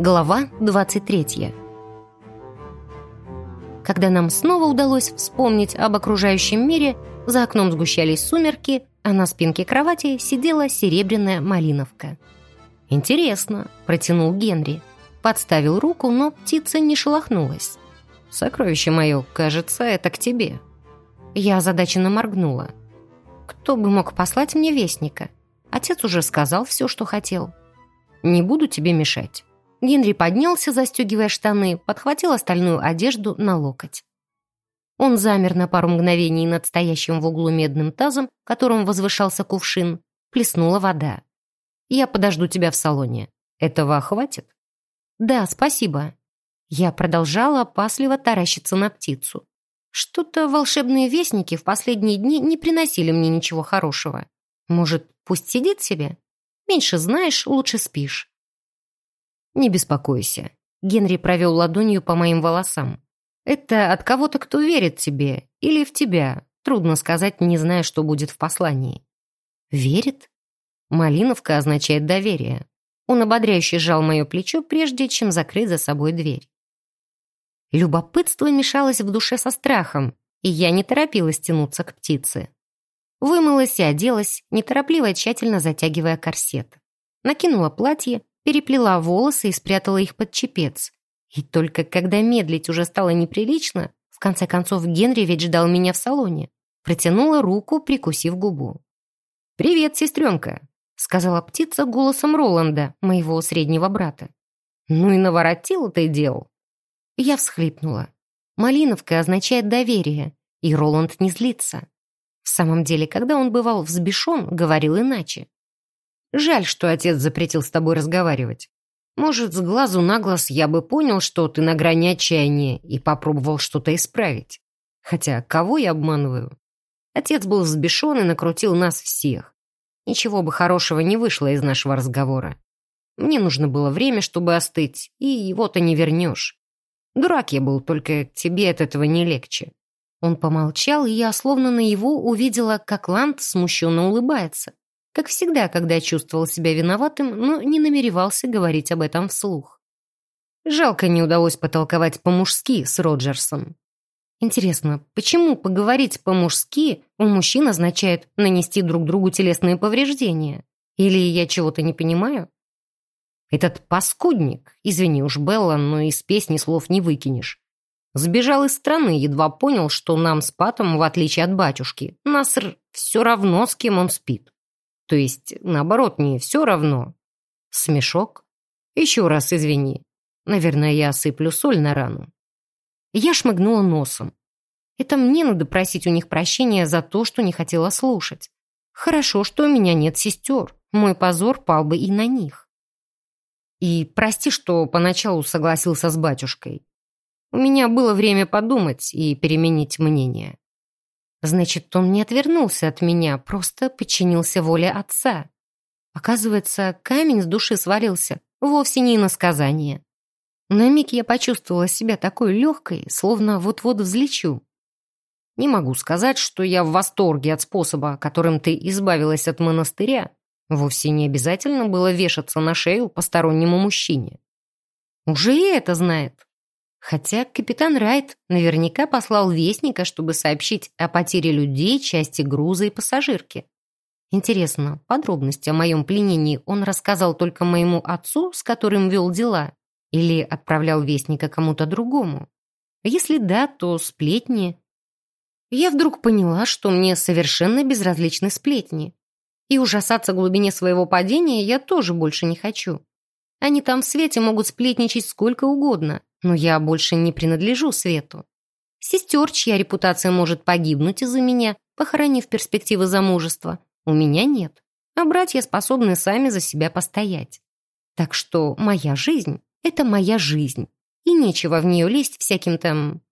Глава 23 Когда нам снова удалось вспомнить об окружающем мире, за окном сгущались сумерки, а на спинке кровати сидела серебряная малиновка. «Интересно», — протянул Генри. Подставил руку, но птица не шелохнулась. «Сокровище мое, кажется, это к тебе». Я озадаченно моргнула. «Кто бы мог послать мне вестника? Отец уже сказал все, что хотел». «Не буду тебе мешать». Генри поднялся, застегивая штаны, подхватил остальную одежду на локоть. Он замер на пару мгновений над стоящим в углу медным тазом, которым возвышался кувшин. Плеснула вода. «Я подожду тебя в салоне. Этого хватит?» «Да, спасибо». Я продолжала опасливо таращиться на птицу. Что-то волшебные вестники в последние дни не приносили мне ничего хорошего. Может, пусть сидит себе? Меньше знаешь, лучше спишь. Не беспокойся. Генри провел ладонью по моим волосам. Это от кого-то, кто верит тебе или в тебя. Трудно сказать, не зная, что будет в послании. Верит? Малиновка означает доверие. Он ободряюще сжал мое плечо, прежде чем закрыть за собой дверь. Любопытство мешалось в душе со страхом, и я не торопилась тянуться к птице. Вымылась и оделась, неторопливо и тщательно затягивая корсет. Накинула платье, переплела волосы и спрятала их под чепец. И только когда медлить уже стало неприлично, в конце концов Генри ведь ждал меня в салоне, протянула руку, прикусив губу. «Привет, сестренка!» сказала птица голосом Роланда, моего среднего брата. «Ну и наворотила ты дел!» Я всхлипнула. «Малиновка означает доверие, и Роланд не злится. В самом деле, когда он бывал взбешен, говорил иначе. Жаль, что отец запретил с тобой разговаривать. Может, с глазу на глаз я бы понял, что ты на грани отчаяния и попробовал что-то исправить. Хотя кого я обманываю? Отец был взбешен и накрутил нас всех. Ничего бы хорошего не вышло из нашего разговора. Мне нужно было время, чтобы остыть, и его-то не вернешь. Дурак я был, только тебе от этого не легче». Он помолчал, и я словно на его увидела, как Ланд смущенно улыбается. Как всегда, когда чувствовал себя виноватым, но не намеревался говорить об этом вслух. Жалко не удалось потолковать по-мужски с Роджерсом. Интересно, почему поговорить по-мужски у мужчин означает нанести друг другу телесные повреждения? Или я чего-то не понимаю? Этот паскудник, извини уж, Белла, но из песни слов не выкинешь. Сбежал из страны, едва понял, что нам с Патом, в отличие от батюшки, Наср все равно, с кем он спит. То есть, наоборот, не все равно. Смешок? Еще раз извини. Наверное, я осыплю соль на рану. Я шмыгнула носом. Это мне надо просить у них прощения за то, что не хотела слушать. Хорошо, что у меня нет сестер. Мой позор пал бы и на них. И прости, что поначалу согласился с батюшкой. У меня было время подумать и переменить мнение. Значит, он не отвернулся от меня, просто подчинился воле отца. Оказывается, камень с души свалился, вовсе не на сказание. На миг я почувствовала себя такой легкой, словно вот-вот взлечу. Не могу сказать, что я в восторге от способа, которым ты избавилась от монастыря. Вовсе не обязательно было вешаться на шею постороннему мужчине. Уже и это знает. Хотя капитан Райт наверняка послал вестника, чтобы сообщить о потере людей, части груза и пассажирки. Интересно, подробности о моем пленении он рассказал только моему отцу, с которым вел дела, или отправлял вестника кому-то другому? Если да, то сплетни. Я вдруг поняла, что мне совершенно безразличны сплетни. И ужасаться глубине своего падения я тоже больше не хочу. Они там в свете могут сплетничать сколько угодно, но я больше не принадлежу свету. Сестер, чья репутация может погибнуть из-за меня, похоронив перспективы замужества, у меня нет. А братья способны сами за себя постоять. Так что моя жизнь это моя жизнь, и нечего в нее лезть всяким там...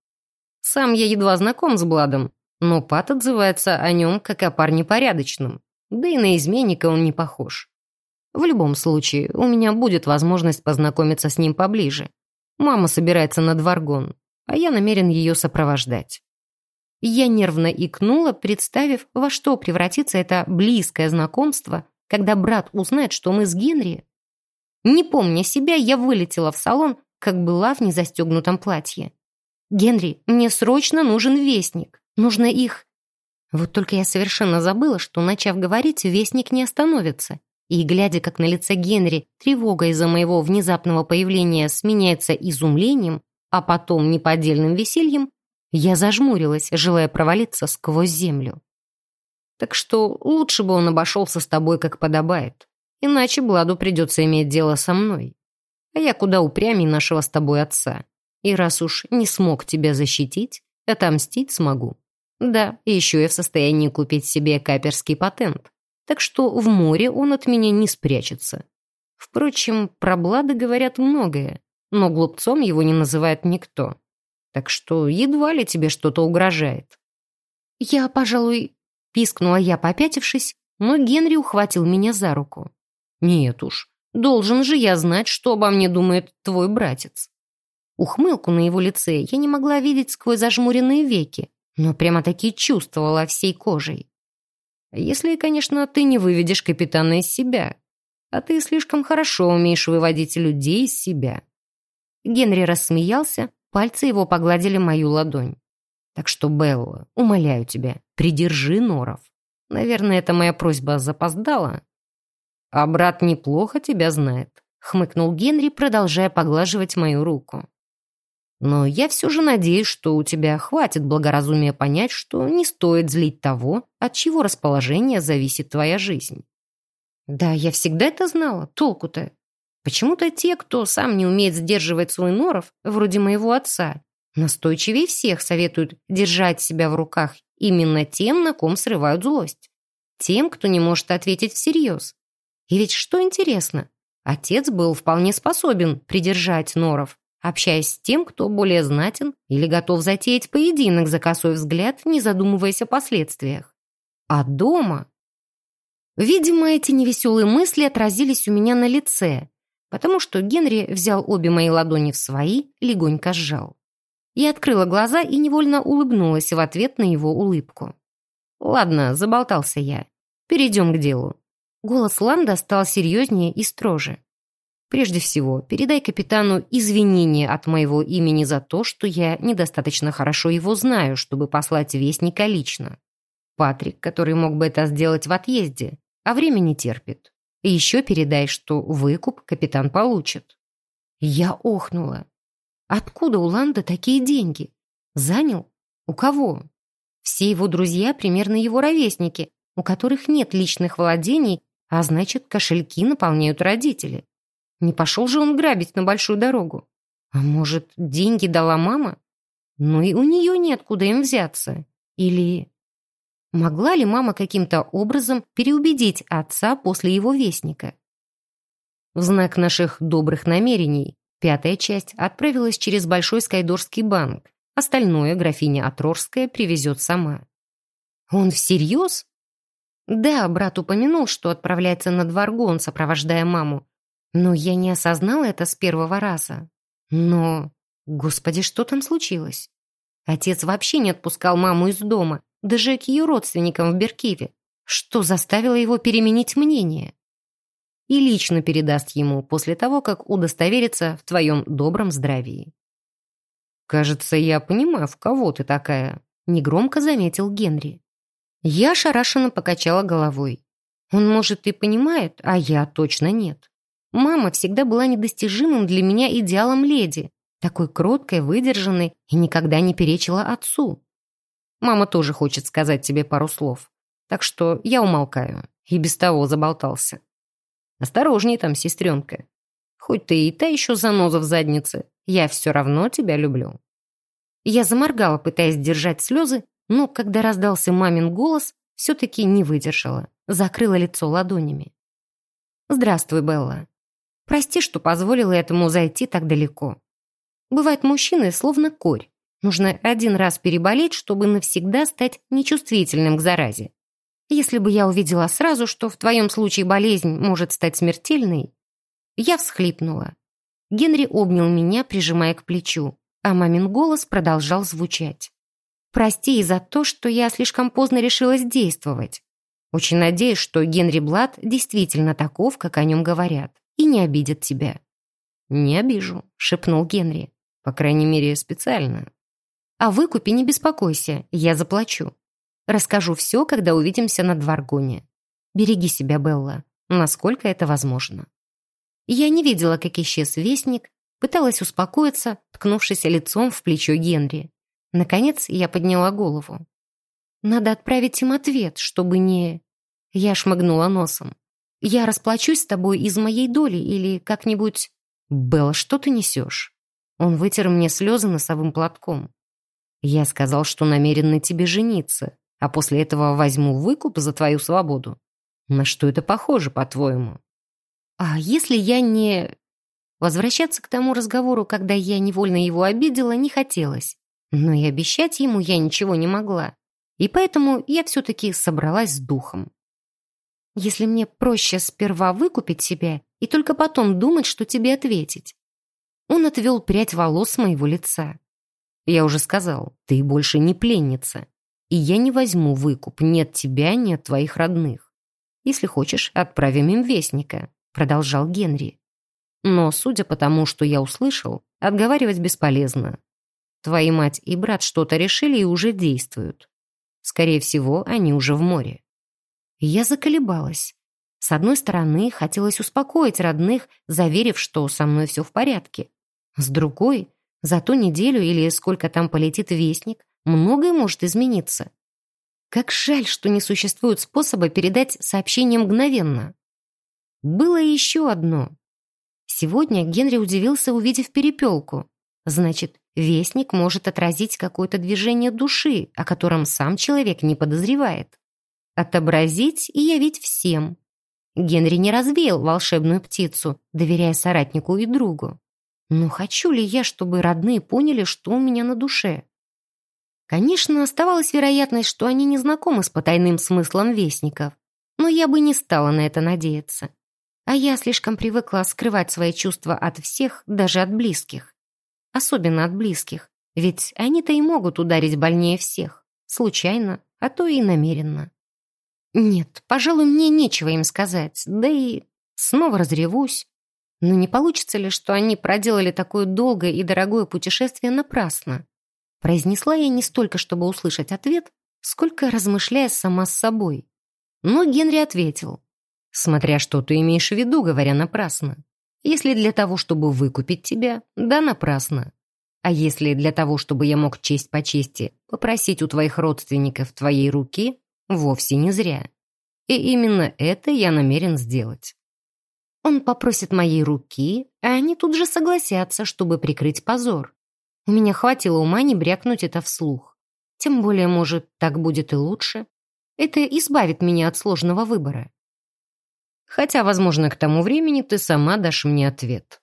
Сам я едва знаком с Бладом, но Пат отзывается о нем как о парне порядочном, да и на изменника он не похож. В любом случае, у меня будет возможность познакомиться с ним поближе. Мама собирается на Дваргон, а я намерен ее сопровождать. Я нервно икнула, представив, во что превратится это близкое знакомство, когда брат узнает, что мы с Генри Не помня себя, я вылетела в салон, как была в незастегнутом платье. «Генри, мне срочно нужен вестник. Нужно их...» Вот только я совершенно забыла, что, начав говорить, вестник не остановится. И, глядя, как на лице Генри тревога из-за моего внезапного появления сменяется изумлением, а потом неподдельным весельем, я зажмурилась, желая провалиться сквозь землю. Так что лучше бы он обошелся с тобой, как подобает. Иначе Бладу придется иметь дело со мной. А я куда упрямей нашего с тобой отца. И раз уж не смог тебя защитить, отомстить смогу. Да, и еще я в состоянии купить себе каперский патент. Так что в море он от меня не спрячется. Впрочем, про Блада говорят многое, но глупцом его не называет никто. Так что едва ли тебе что-то угрожает. Я, пожалуй, пискнула я, попятившись, но Генри ухватил меня за руку. Нет уж, должен же я знать, что обо мне думает твой братец. Ухмылку на его лице я не могла видеть сквозь зажмуренные веки, но прямо-таки чувствовала всей кожей. Если, конечно, ты не выведешь капитана из себя. А ты слишком хорошо умеешь выводить людей из себя. Генри рассмеялся, пальцы его погладили мою ладонь. Так что, Белла, умоляю тебя, придержи норов. Наверное, это моя просьба запоздала. А брат неплохо тебя знает, хмыкнул Генри, продолжая поглаживать мою руку. Но я все же надеюсь, что у тебя хватит благоразумия понять, что не стоит злить того, от чего расположения зависит твоя жизнь. Да, я всегда это знала, толку-то. Почему-то те, кто сам не умеет сдерживать свой норов, вроде моего отца, настойчивее всех советуют держать себя в руках именно тем, на ком срывают злость. Тем, кто не может ответить всерьез. И ведь что интересно, отец был вполне способен придержать норов, общаясь с тем, кто более знатен или готов затеять поединок за косой взгляд, не задумываясь о последствиях. А дома... Видимо, эти невеселые мысли отразились у меня на лице, потому что Генри взял обе мои ладони в свои, легонько сжал. Я открыла глаза и невольно улыбнулась в ответ на его улыбку. «Ладно, заболтался я. Перейдем к делу». Голос Ланда стал серьезнее и строже. Прежде всего, передай капитану извинения от моего имени за то, что я недостаточно хорошо его знаю, чтобы послать вестника лично. Патрик, который мог бы это сделать в отъезде, а время не терпит. И еще передай, что выкуп капитан получит. Я охнула. Откуда у Ланда такие деньги? Занял? У кого? Все его друзья примерно его ровесники, у которых нет личных владений, а значит, кошельки наполняют родители. Не пошел же он грабить на большую дорогу. А может, деньги дала мама? Ну и у нее нет куда им взяться. Или... Могла ли мама каким-то образом переубедить отца после его вестника? В знак наших добрых намерений пятая часть отправилась через Большой Скайдорский банк. Остальное графиня Атрорская привезет сама. Он всерьез? Да, брат упомянул, что отправляется на Дваргон, сопровождая маму. Но я не осознала это с первого раза. Но, господи, что там случилось? Отец вообще не отпускал маму из дома, даже к ее родственникам в Беркиве, что заставило его переменить мнение. И лично передаст ему после того, как удостоверится в твоем добром здравии. «Кажется, я понимаю, в кого ты такая», — негромко заметил Генри. Я шарашенно покачала головой. Он, может, и понимает, а я точно нет. Мама всегда была недостижимым для меня идеалом леди, такой кроткой, выдержанной и никогда не перечила отцу. Мама тоже хочет сказать тебе пару слов, так что я умолкаю, и без того заболтался. Осторожней там, сестренка. Хоть ты и та еще заноза в заднице, я все равно тебя люблю. Я заморгала, пытаясь держать слезы, но когда раздался мамин голос, все-таки не выдержала, закрыла лицо ладонями. «Здравствуй, Белла. Прости, что позволила этому зайти так далеко. Бывают мужчины словно корь. Нужно один раз переболеть, чтобы навсегда стать нечувствительным к заразе. Если бы я увидела сразу, что в твоем случае болезнь может стать смертельной, я всхлипнула. Генри обнял меня, прижимая к плечу, а мамин голос продолжал звучать. «Прости и за то, что я слишком поздно решилась действовать. Очень надеюсь, что Генри Блад действительно таков, как о нем говорят и не обидят тебя». «Не обижу», — шепнул Генри. «По крайней мере, специально». «О выкупе не беспокойся, я заплачу. Расскажу все, когда увидимся на Дваргоне. Береги себя, Белла, насколько это возможно». Я не видела, как исчез вестник, пыталась успокоиться, ткнувшись лицом в плечо Генри. Наконец я подняла голову. «Надо отправить им ответ, чтобы не...» Я шмыгнула носом. «Я расплачусь с тобой из моей доли или как-нибудь...» «Белла, что ты несешь?» Он вытер мне слезы носовым платком. «Я сказал, что намерен на тебе жениться, а после этого возьму выкуп за твою свободу. На что это похоже, по-твоему?» «А если я не...» Возвращаться к тому разговору, когда я невольно его обидела, не хотелось. Но и обещать ему я ничего не могла. И поэтому я все-таки собралась с духом. Если мне проще сперва выкупить себя и только потом думать, что тебе ответить. Он отвел прядь волос с моего лица. Я уже сказал, ты больше не пленница. И я не возьму выкуп ни от тебя, ни от твоих родных. Если хочешь, отправим им вестника продолжал Генри. Но, судя по тому, что я услышал, отговаривать бесполезно. Твои мать и брат что-то решили и уже действуют. Скорее всего, они уже в море. Я заколебалась. С одной стороны, хотелось успокоить родных, заверив, что со мной все в порядке. С другой, за ту неделю или сколько там полетит вестник, многое может измениться. Как жаль, что не существует способа передать сообщение мгновенно. Было еще одно. Сегодня Генри удивился, увидев перепелку. Значит, вестник может отразить какое-то движение души, о котором сам человек не подозревает. Отобразить и явить всем. Генри не развеял волшебную птицу, доверяя соратнику и другу. Но хочу ли я, чтобы родные поняли, что у меня на душе? Конечно, оставалась вероятность, что они не знакомы с потайным смыслом вестников, но я бы не стала на это надеяться. А я слишком привыкла скрывать свои чувства от всех, даже от близких. Особенно от близких, ведь они-то и могут ударить больнее всех. Случайно, а то и намеренно. Нет, пожалуй, мне нечего им сказать, да и снова разревусь. Но не получится ли, что они проделали такое долгое и дорогое путешествие напрасно? Произнесла я не столько, чтобы услышать ответ, сколько размышляя сама с собой. Но Генри ответил. Смотря что ты имеешь в виду, говоря напрасно. Если для того, чтобы выкупить тебя, да напрасно. А если для того, чтобы я мог честь по чести попросить у твоих родственников твоей руки, вовсе не зря. И именно это я намерен сделать. Он попросит моей руки, а они тут же согласятся, чтобы прикрыть позор. У меня хватило ума не брякнуть это вслух. Тем более, может, так будет и лучше. Это избавит меня от сложного выбора. Хотя, возможно, к тому времени ты сама дашь мне ответ.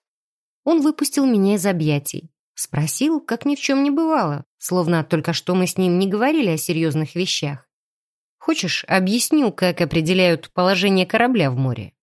Он выпустил меня из объятий. Спросил, как ни в чем не бывало, словно только что мы с ним не говорили о серьезных вещах. Хочешь, объясню, как определяют положение корабля в море?